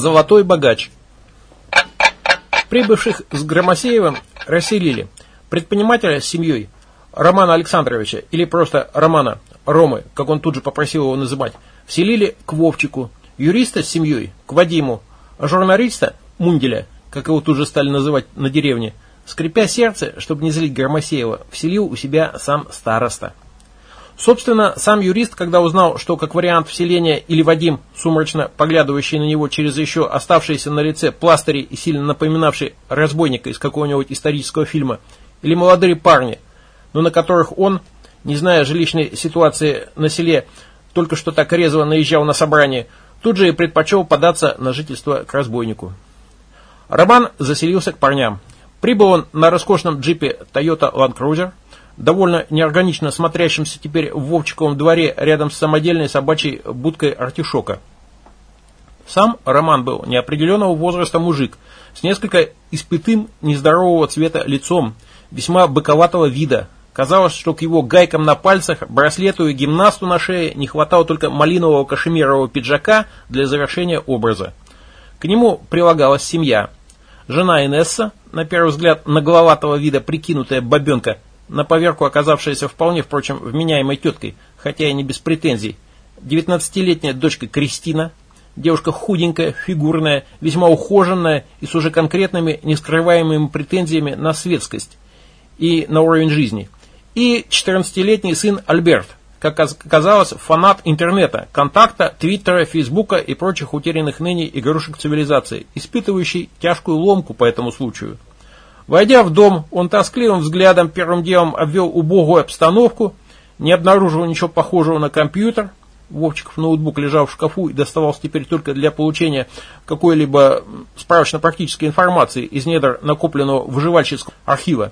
Золотой богач. Прибывших с Громосеевым расселили предпринимателя с семьей Романа Александровича или просто Романа Ромы, как он тут же попросил его называть, вселили к Вовчику, юриста с семьей к Вадиму, а журналиста Мунделя, как его тут же стали называть на деревне, скрипя сердце, чтобы не злить Громосеева, вселил у себя сам староста. Собственно, сам юрист, когда узнал, что как вариант вселения или Вадим, сумрачно поглядывающий на него через еще оставшиеся на лице пластыри и сильно напоминавший разбойника из какого-нибудь исторического фильма, или молодые парни, но на которых он, не зная жилищной ситуации на селе, только что так резво наезжал на собрание, тут же и предпочел податься на жительство к разбойнику. Роман заселился к парням. Прибыл он на роскошном джипе Toyota Land Cruiser, довольно неорганично смотрящимся теперь в Вовчиковом дворе рядом с самодельной собачьей будкой артишока. Сам Роман был неопределенного возраста мужик, с несколько испытым нездорового цвета лицом, весьма быковатого вида. Казалось, что к его гайкам на пальцах, браслету и гимнасту на шее не хватало только малинового кашемирового пиджака для завершения образа. К нему прилагалась семья. Жена Инесса, на первый взгляд нагловатого вида прикинутая бабенка – на поверку оказавшаяся вполне, впрочем, вменяемой теткой, хотя и не без претензий. 19-летняя дочка Кристина, девушка худенькая, фигурная, весьма ухоженная и с уже конкретными, нескрываемыми претензиями на светскость и на уровень жизни. И 14-летний сын Альберт, как оказалось, фанат интернета, контакта, твиттера, фейсбука и прочих утерянных ныне игрушек цивилизации, испытывающий тяжкую ломку по этому случаю – Войдя в дом, он тоскливым взглядом первым делом обвел убогую обстановку, не обнаружил ничего похожего на компьютер. Вовчиков ноутбук лежал в шкафу и доставался теперь только для получения какой-либо справочно-практической информации из недр накопленного выживальческого архива.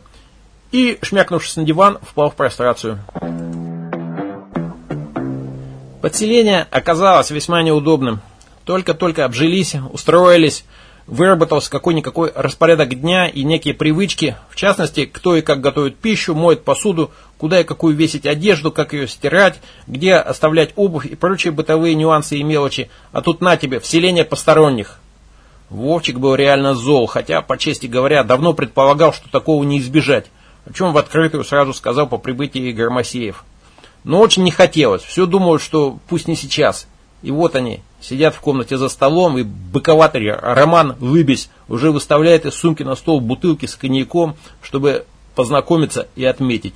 И, шмякнувшись на диван, впал в прострацию. Подселение оказалось весьма неудобным. Только-только обжились, устроились, выработался какой-никакой распорядок дня и некие привычки, в частности, кто и как готовит пищу, моет посуду, куда и какую весить одежду, как ее стирать, где оставлять обувь и прочие бытовые нюансы и мелочи, а тут на тебе, вселение посторонних. Вовчик был реально зол, хотя, по чести говоря, давно предполагал, что такого не избежать, о чем в открытую сразу сказал по прибытии Громосеев. Но очень не хотелось, все думают, что пусть не сейчас – и вот они, сидят в комнате за столом, и быковатый Роман Лыбесь уже выставляет из сумки на стол бутылки с коньяком, чтобы познакомиться и отметить.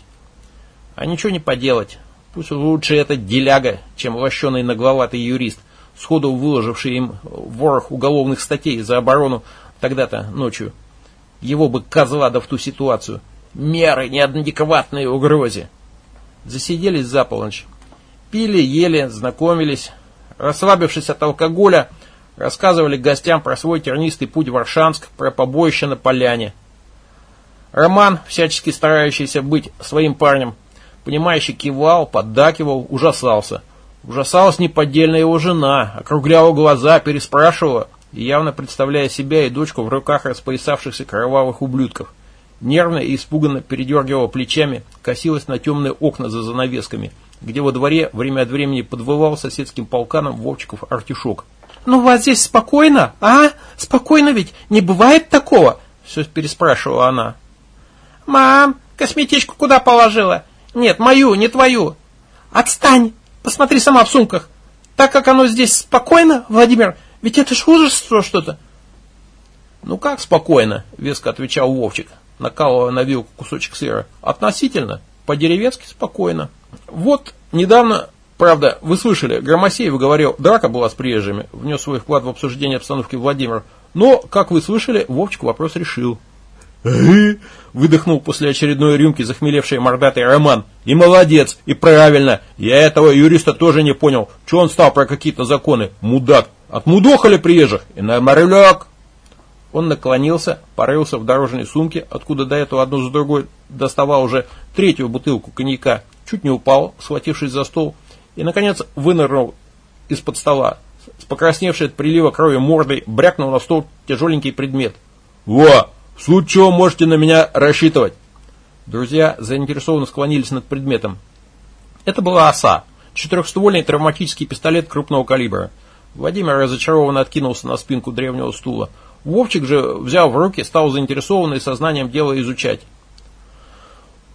А ничего не поделать. Пусть лучше это деляга, чем лощеный нагловатый юрист, сходу выложивший им ворох уголовных статей за оборону тогда-то ночью. Его бы козла да в ту ситуацию. Меры неадекватной угрозе. Засиделись за полночь. Пили, ели, знакомились, Расслабившись от алкоголя, рассказывали гостям про свой тернистый путь в Аршанск, про побоище на поляне. Роман, всячески старающийся быть своим парнем, понимающий кивал, поддакивал, ужасался. Ужасалась неподдельная его жена, округляла глаза, переспрашивала, явно представляя себя и дочку в руках распоясавшихся кровавых ублюдков. Нервно и испуганно передергивала плечами, косилась на темные окна за занавесками – где во дворе время от времени подвывал соседским полканом Вовчиков артишок. «Ну, у вас здесь спокойно, а? Спокойно ведь? Не бывает такого?» Все переспрашивала она. «Мам, косметичку куда положила? Нет, мою, не твою». «Отстань! Посмотри сама в сумках. Так как оно здесь спокойно, Владимир, ведь это ж ужас что-то». «Ну как спокойно?» — веско отвечал Вовчик, накалывая на вилку кусочек сыра. «Относительно. По-деревенски спокойно». Вот недавно, правда, вы слышали, Громосеев говорил, драка была с приезжими, внес свой вклад в обсуждение обстановки Владимир. Но, как вы слышали, Вовчик вопрос решил. Выдохнул после очередной рюмки захмелевший мордатый Роман. И молодец, и правильно. Я этого юриста тоже не понял. Че он стал про какие-то законы? Мудак. Отмудохали приезжих. И на морляк. Он наклонился, порылся в дорожной сумке, откуда до этого одну за другой доставал уже третью бутылку коньяка чуть не упал, схватившись за стол, и, наконец, вынырнул из-под стола. С покрасневшей от прилива крови мордой брякнул на стол тяжеленький предмет. «Во! В случае чего можете на меня рассчитывать!» Друзья заинтересованно склонились над предметом. Это была оса, четырехствольный травматический пистолет крупного калибра. Владимир разочарованно откинулся на спинку древнего стула. Вовчик же, взяв в руки, стал заинтересованный сознанием дела изучать.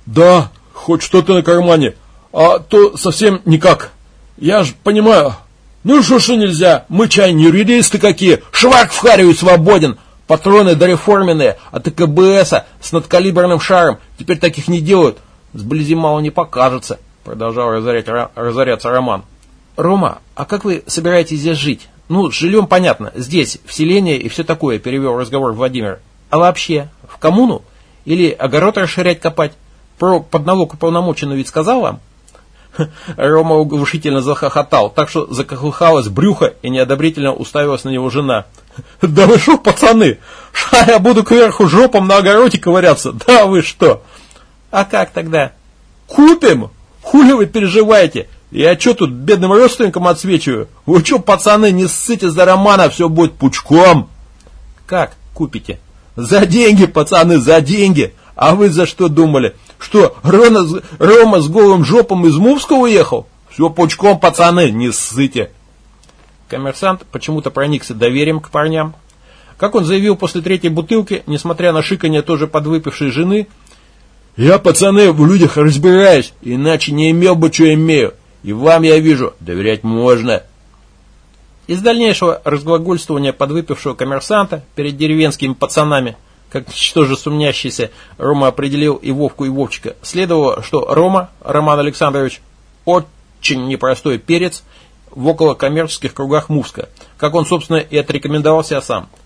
«Да, хоть что-то на кармане, а то совсем никак. Я ж понимаю. Ну что ж нельзя, мы чай не юристы какие, шварк в Харию свободен, патроны дореформенные от КБСа с надкалиберным шаром, теперь таких не делают. Сблизи мало не покажется», продолжал разорять, разоряться Роман. «Рома, а как вы собираетесь здесь жить? Ну, с жильем понятно, здесь, вселение и все такое», перевел разговор Владимир. «А вообще, в коммуну? Или огород расширять копать? Про подналог уполномоченную ведь сказал вам?» Рома углушительно захохотал, так что заколыхалось брюхо и неодобрительно уставилась на него жена. «Да вы что, пацаны? Ша я буду кверху жопом на огороде ковыряться? Да вы что?» «А как тогда?» «Купим! Хули вы переживаете? Я что тут бедным родственникам отсвечиваю? Вы что, пацаны, не ссыте за романа, все будет пучком. Как купите? За деньги, пацаны, за деньги. А вы за что думали? Что, Рона, Рома с голым жопом из Мувска уехал? Все пучком, пацаны, не ссыте. Коммерсант почему-то проникся доверием к парням. Как он заявил после третьей бутылки, несмотря на шиканье тоже подвыпившей жены, «Я, пацаны, в людях разбираюсь, иначе не имел бы, что имею. И вам, я вижу, доверять можно. Из дальнейшего разглагольствования подвыпившего коммерсанта перед деревенскими пацанами, как что же сумнящийся Рома определил и Вовку, и Вовчика, следовало, что Рома, Роман Александрович, очень непростой перец в около коммерческих кругах Муска, как он, собственно, и отрекомендовал себя сам –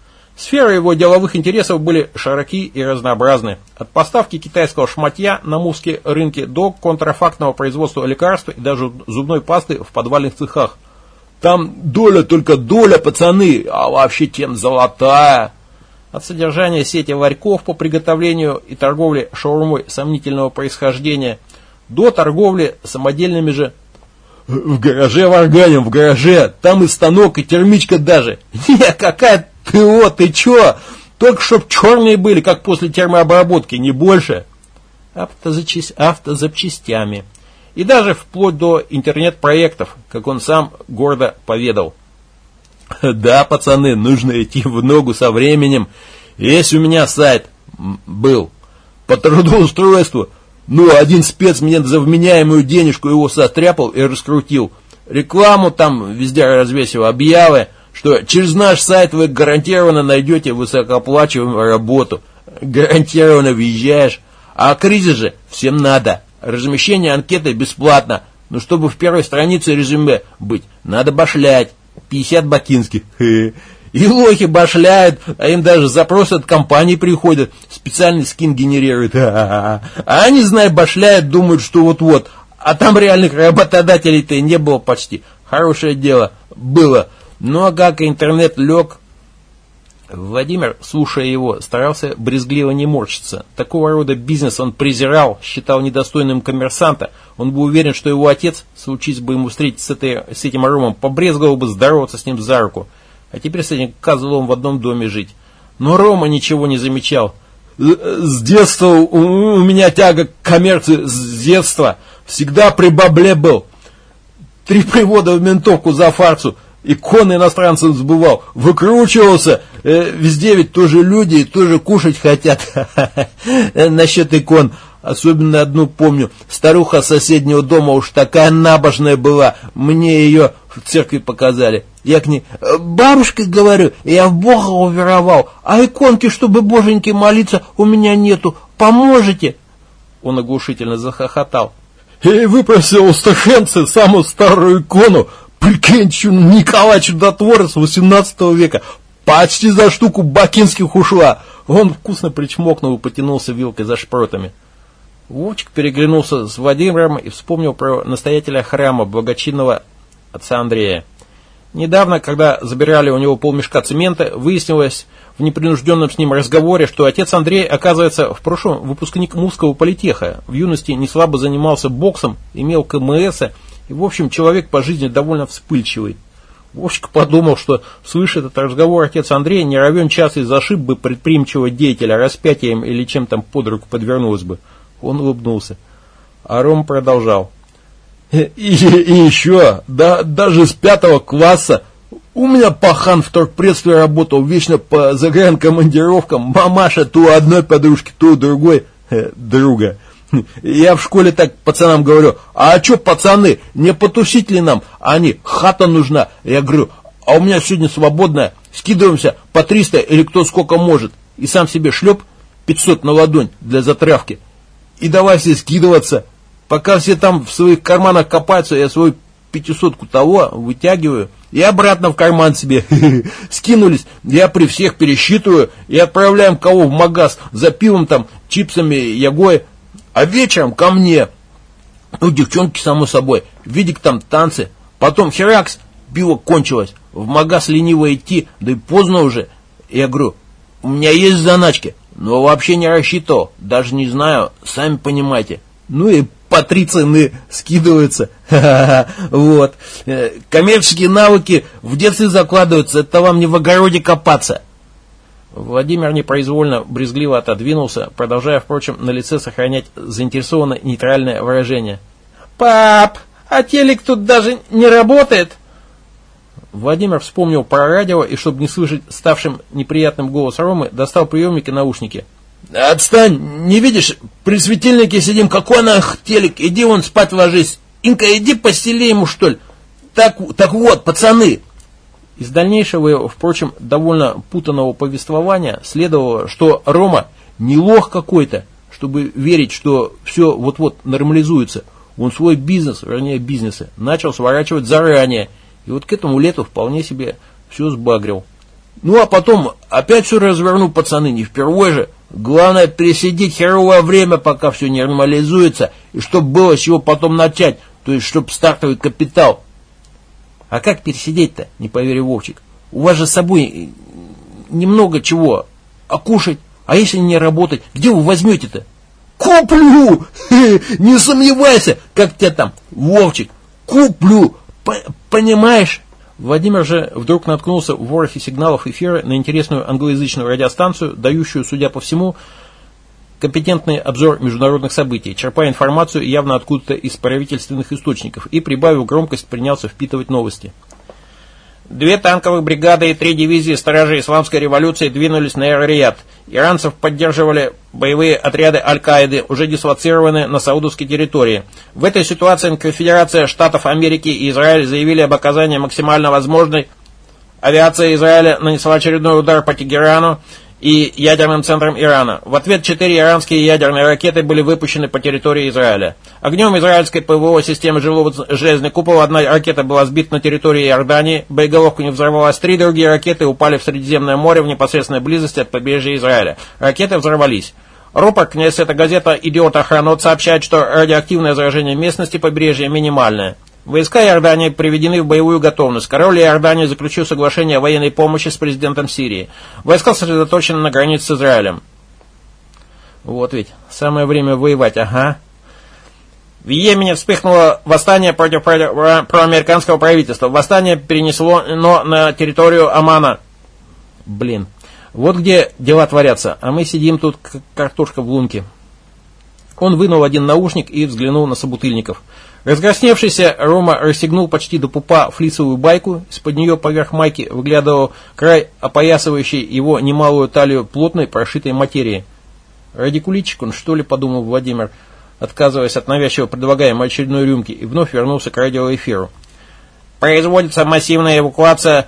Сферы его деловых интересов были широки и разнообразны. От поставки китайского шматья на мувские рынки до контрафактного производства лекарств и даже зубной пасты в подвальных цехах. Там доля только доля, пацаны, а вообще тем золотая. От содержания сети ларьков по приготовлению и торговле шаурмой сомнительного происхождения до торговли самодельными же в гараже варганим, в гараже, там и станок, и термичка даже. Не, какая ты вот, ты чё? Только чтоб черные были, как после термообработки, не больше. Автозапчасть, автозапчастями. И даже вплоть до интернет-проектов, как он сам гордо поведал. Да, пацаны, нужно идти в ногу со временем. Есть у меня сайт был по трудоустройству. Ну, один спец мне за вменяемую денежку его состряпал и раскрутил. Рекламу там везде развесил, объявы что через наш сайт вы гарантированно найдете высокооплачиваемую работу. Гарантированно въезжаешь. А кризис же всем надо. Размещение анкеты бесплатно. Но чтобы в первой странице резюме быть, надо башлять. 50 бакинских. И лохи башляют, а им даже запросы от компании приходят, специальный скин генерируют. А они, знай, башляют, думают, что вот-вот. А там реальных работодателей-то и не было почти. Хорошее дело было. Ну а как интернет лег, Владимир, слушая его, старался брезгливо не морщиться. Такого рода бизнес он презирал, считал недостойным коммерсанта. Он был уверен, что его отец, случись бы ему встретиться с, этой, с этим Ромом, побрезговал бы здороваться с ним за руку. А теперь с этим козлом в одном доме жить. Но Рома ничего не замечал. С детства у меня тяга к коммерции, с детства. Всегда при бабле был. Три привода в ментовку за фарцу – иконы иностранцев сбывал, выкручивался. Э, везде ведь тоже люди тоже кушать хотят. Насчет икон. Особенно одну помню. Старуха соседнего дома уж такая набожная была. Мне ее в церкви показали. Я к ней, «Э, бабушка, говорю, я в Бога уверовал, а иконки, чтобы боженьки молиться, у меня нету. Поможете? Он оглушительно захохотал. И выпросил у стахенца самую старую икону, Прикинь, Николай Чудотворец 18 века. Почти за штуку бакинских ушла. Он вкусно причмокнул и потянулся вилкой за шпротами. Вовчик переглянулся с Владимиром и вспомнил про настоятеля храма, благочинного отца Андрея. Недавно, когда забирали у него полмешка цемента, выяснилось в непринужденном с ним разговоре, что отец Андрей, оказывается, в прошлом выпускник Мусского политеха. В юности не слабо занимался боксом, имел КМС и, в общем, человек по жизни довольно вспыльчивый. Вовчик подумал, что, слыша этот разговор, отец Андрей не равен час и зашиб бы предприимчивого деятеля распятием или чем там под руку подвернулось бы. Он улыбнулся. А Ром продолжал. И, и еще, да, даже с пятого класса У меня пахан в торгпредстве работал, вечно по загранкомандировкам. Мамаша то у одной подружки, то у другой э, друга. Я в школе так пацанам говорю, а что, пацаны, не потусить ли нам? Они, хата нужна. Я говорю, а у меня сегодня свободная, скидываемся по 300 или кто сколько может. И сам себе шлеп 500 на ладонь для затравки. И давай все скидываться. Пока все там в своих карманах копаются, я свою пятисотку того вытягиваю и обратно в карман себе скинулись. Я при всех пересчитываю и отправляем кого в магаз за пивом там, чипсами, ягой. А вечером ко мне. Ну, девчонки, само собой. Видик там танцы. Потом херакс, пиво кончилось. В магаз лениво идти, да и поздно уже. Я говорю, у меня есть заначки, но вообще не рассчитывал. Даже не знаю, сами понимаете. Ну и по три цены скидываются. Вот. Э, коммерческие навыки в детстве закладываются, это вам не в огороде копаться. Владимир непроизвольно брезгливо отодвинулся, продолжая, впрочем, на лице сохранять заинтересованно нейтральное выражение. «Пап, а телек тут даже не работает!» Владимир вспомнил про радио и, чтобы не слышать ставшим неприятным голос Ромы, достал приемники и наушники. «Отстань! Не видишь? При светильнике сидим. Какой нах телек? Иди вон спать ложись. Инка, иди постели ему, что ли. Так, так вот, пацаны!» Из дальнейшего, впрочем, довольно путанного повествования следовало, что Рома не лох какой-то, чтобы верить, что все вот-вот нормализуется. Он свой бизнес, вернее бизнесы, начал сворачивать заранее. И вот к этому лету вполне себе все сбагрил. Ну а потом опять все разверну, пацаны, не впервые же. Главное пересидеть херовое время, пока все нормализуется, и чтобы было с чего потом начать, то есть чтобы стартовый капитал. А как пересидеть-то, не поверил Вовчик. У вас же с собой немного чего, а кушать, а если не работать, где вы возьмете-то? Куплю! Не сомневайся, как тебя там, Вовчик, куплю, понимаешь? Владимир же вдруг наткнулся в ворохе сигналов эфира на интересную англоязычную радиостанцию, дающую, судя по всему, компетентный обзор международных событий, черпая информацию явно откуда-то из правительственных источников и, прибавив громкость, принялся впитывать новости. Две танковых бригады и три дивизии стражей исламской революции двинулись на Эр-Рияд. Иранцев поддерживали боевые отряды Аль-Каиды, уже дислоцированные на саудовской территории. В этой ситуации Конфедерация Штатов Америки и Израиль заявили об оказании максимально возможной Авиация Израиля нанесла очередной удар по Тегерану, и ядерным центром Ирана. В ответ четыре иранские ядерные ракеты были выпущены по территории Израиля. Огнем израильской ПВО системы жилого железный купол одна ракета была сбита на территории Иордании, боеголовка не взорвалась, три другие ракеты упали в Средиземное море в непосредственной близости от побережья Израиля. Ракеты взорвались. Рупор, эта газета «Идиот Охранот» сообщает, что радиоактивное заражение местности побережья минимальное. Войска Иордании приведены в боевую готовность. Король Иордании заключил соглашение о военной помощи с президентом Сирии. Войска сосредоточены на границе с Израилем. Вот ведь, самое время воевать, ага. В Йемене вспыхнуло восстание против проамериканского правительства. Восстание перенесло но на территорию Омана. Блин, вот где дела творятся, а мы сидим тут, как картошка в лунке. Он вынул один наушник и взглянул на собутыльников. Разграсневшийся Рома расстегнул почти до пупа флисовую байку, из-под нее поверх майки выглядывал край опоясывающей его немалую талию плотной прошитой материи. «Радикулитчик он, что ли?» – подумал Владимир, отказываясь от навязчиво предлагаемой очередной рюмки, и вновь вернулся к радиоэфиру. «Производится массивная эвакуация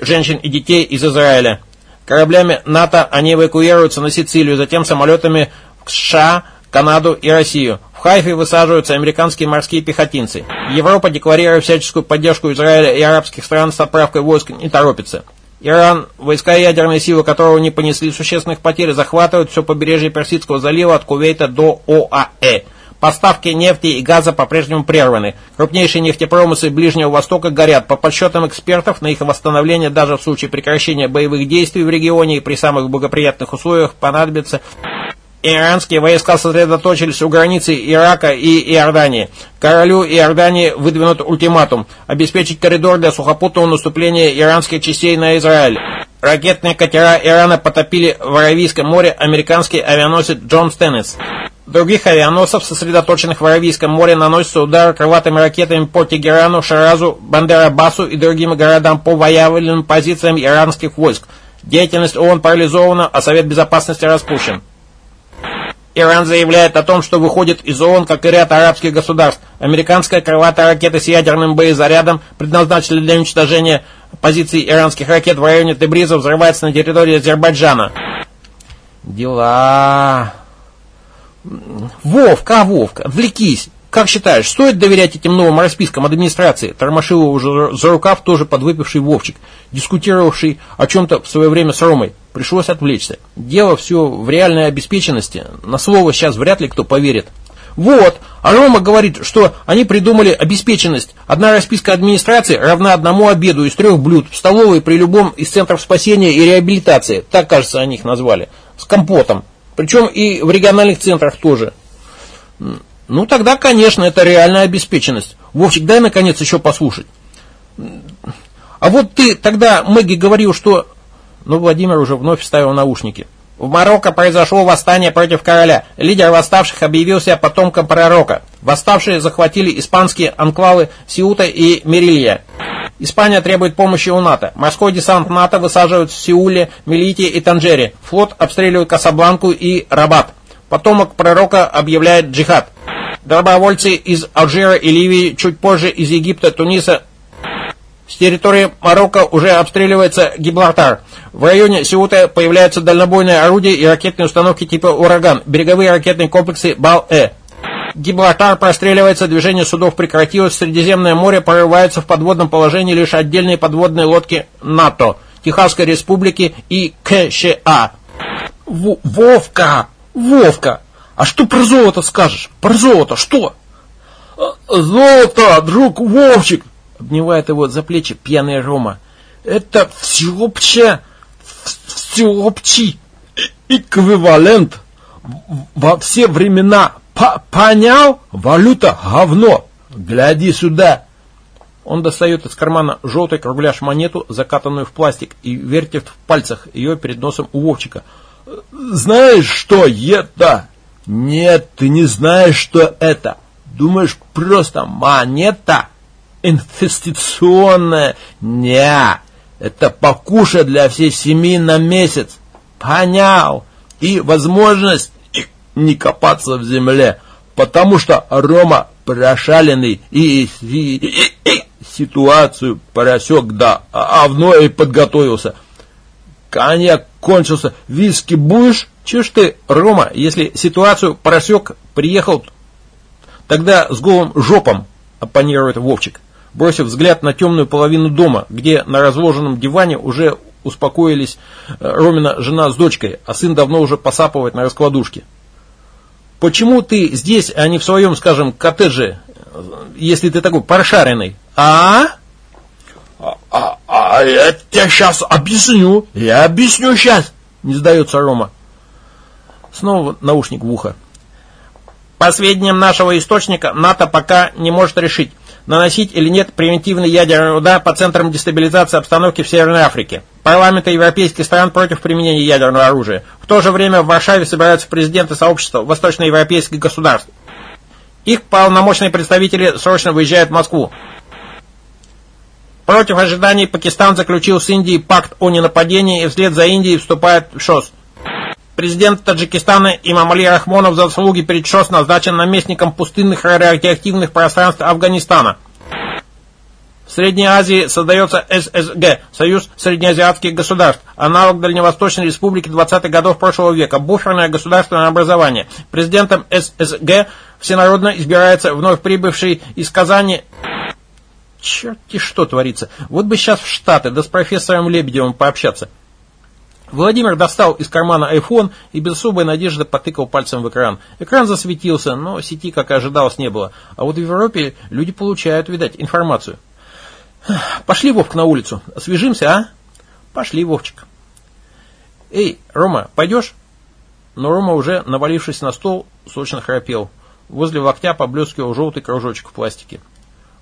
женщин и детей из Израиля. Кораблями НАТО они эвакуируются на Сицилию, затем самолетами в США, Канаду и Россию. В Хайфе высаживаются американские морские пехотинцы. Европа, декларируя всяческую поддержку Израиля и арабских стран с отправкой войск, не торопится. Иран, войска ядерной силы которого не понесли существенных потерь, захватывают все побережье Персидского залива от Кувейта до ОАЭ. Поставки нефти и газа по-прежнему прерваны. Крупнейшие нефтепромыслы Ближнего Востока горят. По подсчетам экспертов, на их восстановление даже в случае прекращения боевых действий в регионе и при самых благоприятных условиях понадобится Иранские войска сосредоточились у границы Ирака и Иордании. Королю Иордании выдвинут ультиматум – обеспечить коридор для сухопутного наступления иранских частей на Израиль. Ракетные катера Ирана потопили в Аравийском море американский авианосец Джон Стеннис. Других авианосцев, сосредоточенных в Аравийском море, наносятся удары крылатыми ракетами по Тегерану, Шаразу, Бандерабасу и другим городам по воявленным позициям иранских войск. Деятельность ООН парализована, а Совет Безопасности распущен. Иран заявляет о том, что выходит из ООН, как и ряд арабских государств. Американская крылатая ракета с ядерным боезарядом, предназначенная для уничтожения позиций иранских ракет в районе Тебриза, взрывается на территории Азербайджана. Дела... Вовка, Вовка, отвлекись. Как считаешь, стоит доверять этим новым распискам администрации? Тормошил его за рукав тоже подвыпивший Вовчик, дискутировавший о чем-то в свое время с Ромой. Пришлось отвлечься. Дело все в реальной обеспеченности. На слово сейчас вряд ли кто поверит. Вот, а Рома говорит, что они придумали обеспеченность. Одна расписка администрации равна одному обеду из трех блюд в столовой при любом из центров спасения и реабилитации. Так, кажется, они их назвали. С компотом. Причем и в региональных центрах тоже. Ну, тогда, конечно, это реальная обеспеченность. Вовчик, дай, наконец, еще послушать. А вот ты тогда, Мэгги, говорил, что... Ну, Владимир уже вновь вставил наушники. В Марокко произошло восстание против короля. Лидер восставших объявился потомком пророка. Восставшие захватили испанские анклавы Сиута и Мерилья. Испания требует помощи у НАТО. Морской десант НАТО высаживают в Сеуле, Мелите и Танжере. Флот обстреливает Касабланку и Рабат. Потомок пророка объявляет джихад. Добровольцы из Алжира и Ливии, чуть позже из Египта, Туниса. С территории Марокко уже обстреливается Гибралтар. В районе Сеута появляются дальнобойные орудия и ракетные установки типа «Ураган», береговые ракетные комплексы «Бал-Э». Гибралтар простреливается, движение судов прекратилось, Средиземное море порывается в подводном положении лишь отдельные подводные лодки НАТО, Техасской Республики и КША. В Вовка! Вовка! А что про золото скажешь? Про золото что? А, золото, друг Вовчик! Обнимает его за плечи пьяный Рома. Это всеобщее, всеобщий эквивалент во все времена. П Понял? Валюта говно. Гляди сюда. Он достает из кармана желтый кругляш монету, закатанную в пластик, и вертит в пальцах ее перед носом у Вовчика. Знаешь, что это? Нет, ты не знаешь, что это. Думаешь, просто монета инвестиционная? Не, это покуша для всей семьи на месяц. Понял? И возможность не копаться в земле, потому что Рома прошаленный и, и, и, и ситуацию поросек да, овно и подготовился. Коньяк кончился, виски будешь? Чего ж ты, Рома, если ситуацию просек, приехал, тогда с голым жопом, оппонирует Вовчик, бросив взгляд на темную половину дома, где на разложенном диване уже успокоились э, Ромина жена с дочкой, а сын давно уже посапывает на раскладушке. Почему ты здесь, а не в своем, скажем, коттедже, если ты такой прошаренный? А? А, а, а я тебе сейчас объясню. Я объясню сейчас. Не сдается Рома. Снова наушник в ухо. По сведениям нашего источника, НАТО пока не может решить, наносить или нет превентивный ядерный удар по центрам дестабилизации обстановки в Северной Африке. Парламенты европейских стран против применения ядерного оружия. В то же время в Варшаве собираются президенты сообщества восточноевропейских государств. Их полномочные представители срочно выезжают в Москву. Против ожиданий Пакистан заключил с Индией пакт о ненападении и вслед за Индией вступает в ШОС. Президент Таджикистана Имамали Рахмонов за заслуги перед ШОС назначен наместником пустынных радиоактивных пространств Афганистана. В Средней Азии создается ССГ, Союз Среднеазиатских государств, аналог Дальневосточной Республики 20-х годов прошлого века, буферное государственное образование. Президентом ССГ всенародно избирается вновь прибывший из Казани Черти что творится. Вот бы сейчас в Штаты, да с профессором Лебедевым пообщаться. Владимир достал из кармана iPhone и без особой надежды потыкал пальцем в экран. Экран засветился, но сети, как и ожидалось, не было. А вот в Европе люди получают, видать, информацию. Пошли, Вовк, на улицу. Освежимся, а? Пошли, Вовчик. Эй, Рома, пойдешь? Но Рома уже, навалившись на стол, сочно храпел. Возле локтя поблескивал желтый кружочек в пластике.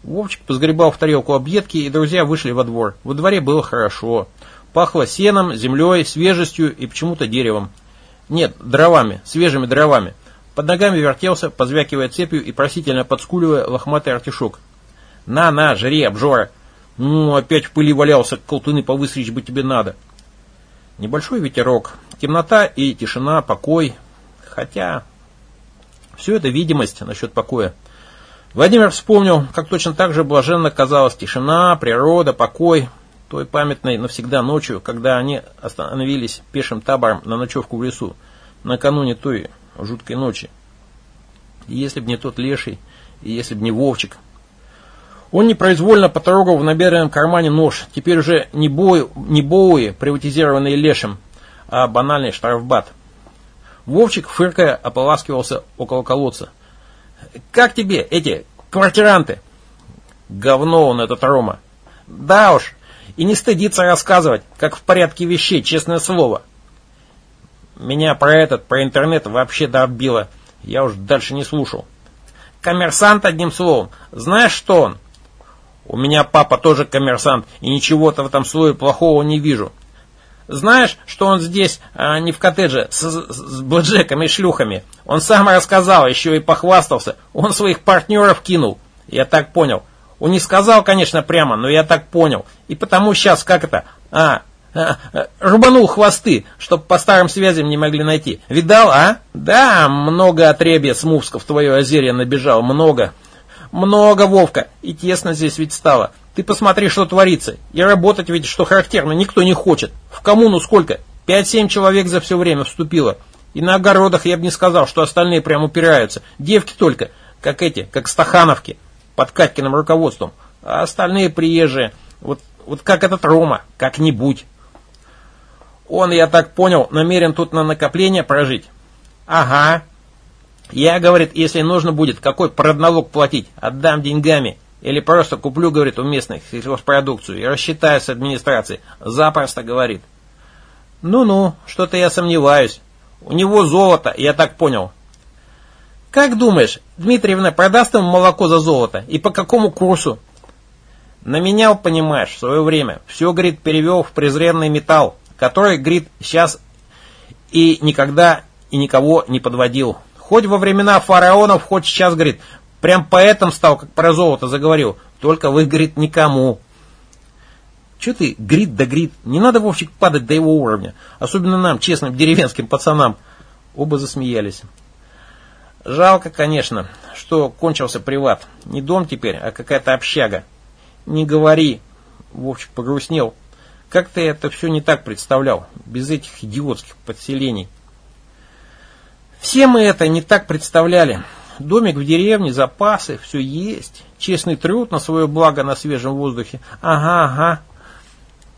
Вовчик позгребал в тарелку объедки, и друзья вышли во двор. Во дворе было хорошо. Пахло сеном, землей, свежестью и почему-то деревом. Нет, дровами, свежими дровами. Под ногами вертелся, позвякивая цепью и просительно подскуливая лохматый артишок. «На, на, жри, обжора!» «Ну, опять в пыли валялся, колтуны повысречь бы тебе надо!» Небольшой ветерок, темнота и тишина, покой. Хотя, все это видимость насчет покоя. Владимир вспомнил, как точно так же блаженно казалась тишина, природа, покой, той памятной навсегда ночью, когда они остановились пешим табором на ночевку в лесу, накануне той жуткой ночи. И если б не тот леший, и если б не Вовчик. Он непроизвольно потрогал в набедренном кармане нож, теперь уже не, бой, не боуи, приватизированные лешим, а банальный штрафбат. Вовчик, фыркая, ополаскивался около колодца. «Как тебе эти квартиранты?» «Говно он этот Рома». «Да уж, и не стыдится рассказывать, как в порядке вещей, честное слово. Меня про этот, про интернет вообще добило. Я уж дальше не слушал. Коммерсант, одним словом. Знаешь, что он? У меня папа тоже коммерсант, и ничего-то в этом слое плохого не вижу. Знаешь, что он здесь, а не в коттедже, с, с блэкджеками и шлюхами? Он сам рассказал, еще и похвастался. Он своих партнеров кинул. Я так понял. Он не сказал, конечно, прямо, но я так понял. И потому сейчас, как это, а, а, а рубанул хвосты, чтоб по старым связям не могли найти. Видал, а? Да, много отребья с Мувска в твое озерье набежал, много. Много, Вовка, и тесно здесь ведь стало. Ты посмотри, что творится. И работать ведь, что характерно, никто не хочет. В коммуну сколько? Пять-семь человек за все время вступило. И на огородах я бы не сказал, что остальные прям упираются. Девки только, как эти, как стахановки под Катькиным руководством, а остальные приезжие, вот, вот как этот Рома, как-нибудь. Он, я так понял, намерен тут на накопление прожить. Ага. Я, говорит, если нужно будет, какой продналог платить, отдам деньгами. Или просто куплю, говорит, у местных сельхозпродукцию и рассчитаюсь с администрацией. Запросто, говорит. Ну-ну, что-то я сомневаюсь. У него золото, я так понял. Как думаешь, Дмитриевна продаст ему молоко за золото? И по какому курсу? Наменял, понимаешь, в свое время. Все, говорит, перевел в презренный металл, который, говорит, сейчас и никогда и никого не подводил. Хоть во времена фараонов, хоть сейчас, говорит, прям поэтом стал, как про золото заговорил. Только вы, говорит, никому. Че ты, грит да грит, не надо, Вовчик, падать до его уровня. Особенно нам, честным деревенским пацанам. Оба засмеялись. Жалко, конечно, что кончился приват. Не дом теперь, а какая-то общага. Не говори, Вовчик погрустнел. Как ты это все не так представлял, без этих идиотских подселений? Все мы это не так представляли. Домик в деревне, запасы, все есть. Честный труд на свое благо на свежем воздухе. Ага, ага.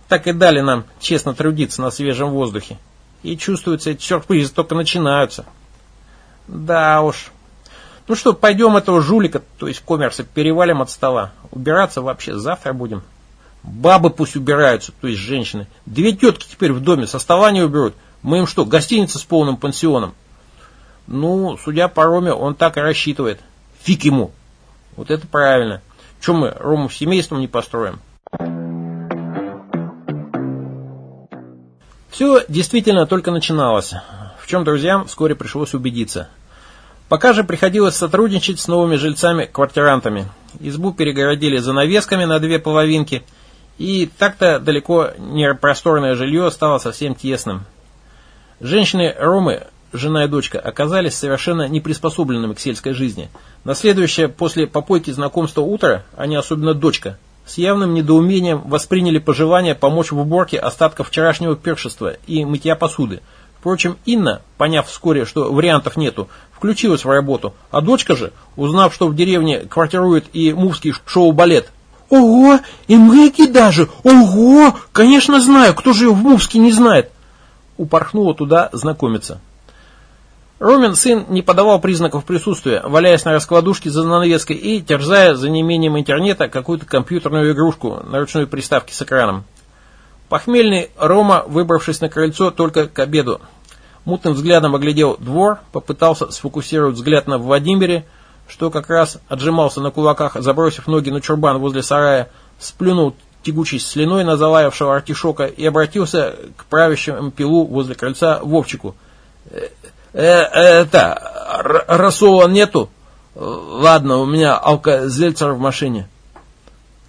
Так и дали нам честно трудиться на свежем воздухе. И чувствуется, эти сюрпризы только начинаются. Да уж. Ну что, пойдем этого жулика, то есть коммерса, перевалим от стола. Убираться вообще завтра будем. Бабы пусть убираются, то есть женщины. Две тетки теперь в доме со стола не уберут. Мы им что, гостиница с полным пансионом? Ну, судя по Роме, он так и рассчитывает. Фиг ему. Вот это правильно. Чем мы Рому семейством не построим? Все действительно только начиналось в чем друзьям вскоре пришлось убедиться. Пока же приходилось сотрудничать с новыми жильцами-квартирантами. Избу перегородили занавесками на две половинки, и так-то далеко не просторное жилье стало совсем тесным. Женщины Ромы, жена и дочка, оказались совершенно не приспособленными к сельской жизни. На следующее после попойки знакомства утро, не особенно дочка, с явным недоумением восприняли пожелание помочь в уборке остатков вчерашнего першества и мытья посуды – Впрочем, Инна, поняв вскоре, что вариантов нету, включилась в работу, а дочка же, узнав, что в деревне квартирует и мувский шоу-балет, «Ого, и мыки даже! Ого! Конечно знаю, кто же в Мувске не знает!» Упорхнула туда знакомиться. Ромин сын не подавал признаков присутствия, валяясь на раскладушке за занавеской и терзая за неимением интернета какую-то компьютерную игрушку на ручной приставке с экраном. Похмельный Рома, выбравшись на крыльцо только к обеду, мутным взглядом оглядел двор, попытался сфокусировать взгляд на Владимире, что как раз отжимался на кулаках, забросив ноги на чурбан возле сарая, сплюнул тягучей слюной на залаявшего артишока и обратился к правящему пилу возле крыльца Вовчику. «Э, э, «Это, рассола нету? Ладно, у меня алкозельцер в машине».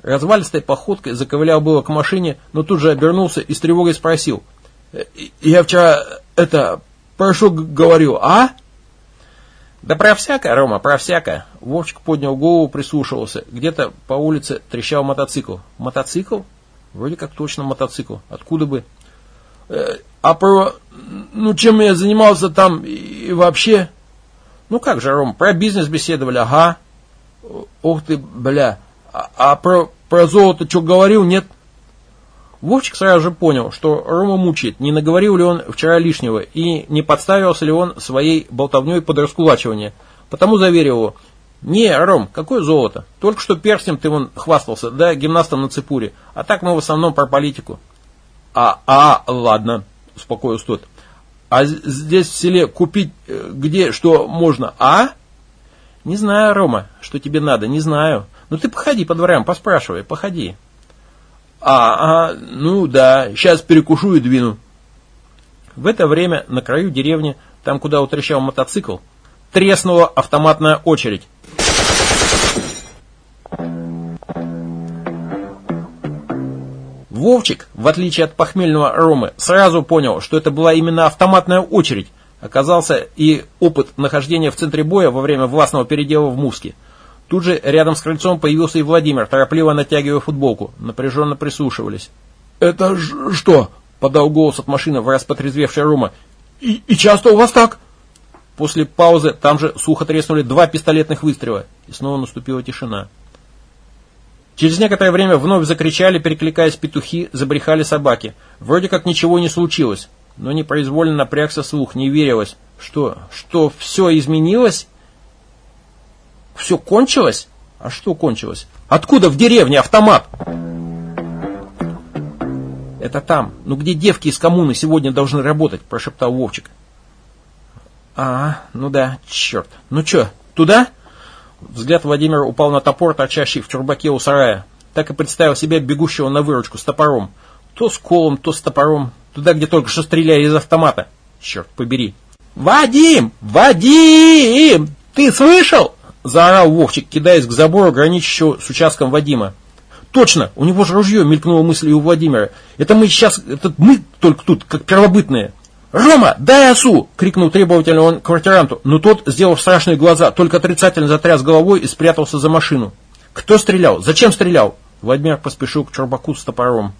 Развалистой походкой заковылял было к машине, но тут же обернулся и с тревогой спросил. «Э, «Я вчера, это, прошу, говорю, а?» «Да про всякое, Рома, про всякое». Вовчик поднял голову, прислушивался. Где-то по улице трещал мотоцикл. «Мотоцикл?» Вроде как точно мотоцикл. Откуда бы? Э, «А про... Ну, чем я занимался там и вообще?» «Ну как же, Ром, про бизнес беседовали, ага». «Ух ты, бля. А, про, про золото что говорил, нет?» Вовчик сразу же понял, что Рома мучает, не наговорил ли он вчера лишнего и не подставился ли он своей болтовней под раскулачивание. Потому заверил его, «Не, Ром, какое золото? Только что перстнем ты вон хвастался, да, гимнастом на цепуре. А так мы в основном про политику». «А, а, ладно», — успокоился тот. «А здесь в селе купить э, где что можно, а?» «Не знаю, Рома, что тебе надо, не знаю. Ну ты походи по дворам, поспрашивай, походи». А, а, ну да, сейчас перекушу и двину. В это время на краю деревни, там куда утрещал мотоцикл, треснула автоматная очередь. Вовчик, в отличие от похмельного Ромы, сразу понял, что это была именно автоматная очередь. Оказался и опыт нахождения в центре боя во время властного передела в Муске – Тут же рядом с крыльцом появился и Владимир, торопливо натягивая футболку. Напряженно прислушивались. «Это что?» — подал голос от машины в раз потрезвевшая Рома. И, «И часто у вас так?» После паузы там же сухо треснули два пистолетных выстрела, и снова наступила тишина. Через некоторое время вновь закричали, перекликаясь петухи, забрехали собаки. Вроде как ничего не случилось, но непроизвольно напрягся слух, не верилось. Что, что все изменилось? Все кончилось? А что кончилось? Откуда в деревне автомат? Это там. Ну где девки из коммуны сегодня должны работать? Прошептал Вовчик. А, ну да, черт. Ну что, туда? Взгляд Владимира упал на топор, торчащий в чурбаке у сарая. Так и представил себя бегущего на выручку с топором. То с колом, то с топором. Туда, где только что стреляли из автомата. Черт побери. «Вадим! Вадим! Ты слышал?» Заорал Вовчик, кидаясь к забору, граничащего с участком Вадима. Точно, у него же ружье, мелькнула мысль у Владимира. Это мы сейчас, это мы только тут, как первобытные. «Рома, дай осу!» — крикнул требовательно он квартиранту, но тот, сделав страшные глаза, только отрицательно затряс головой и спрятался за машину. «Кто стрелял? Зачем стрелял?» Владимир поспешил к Чурбаку с топором.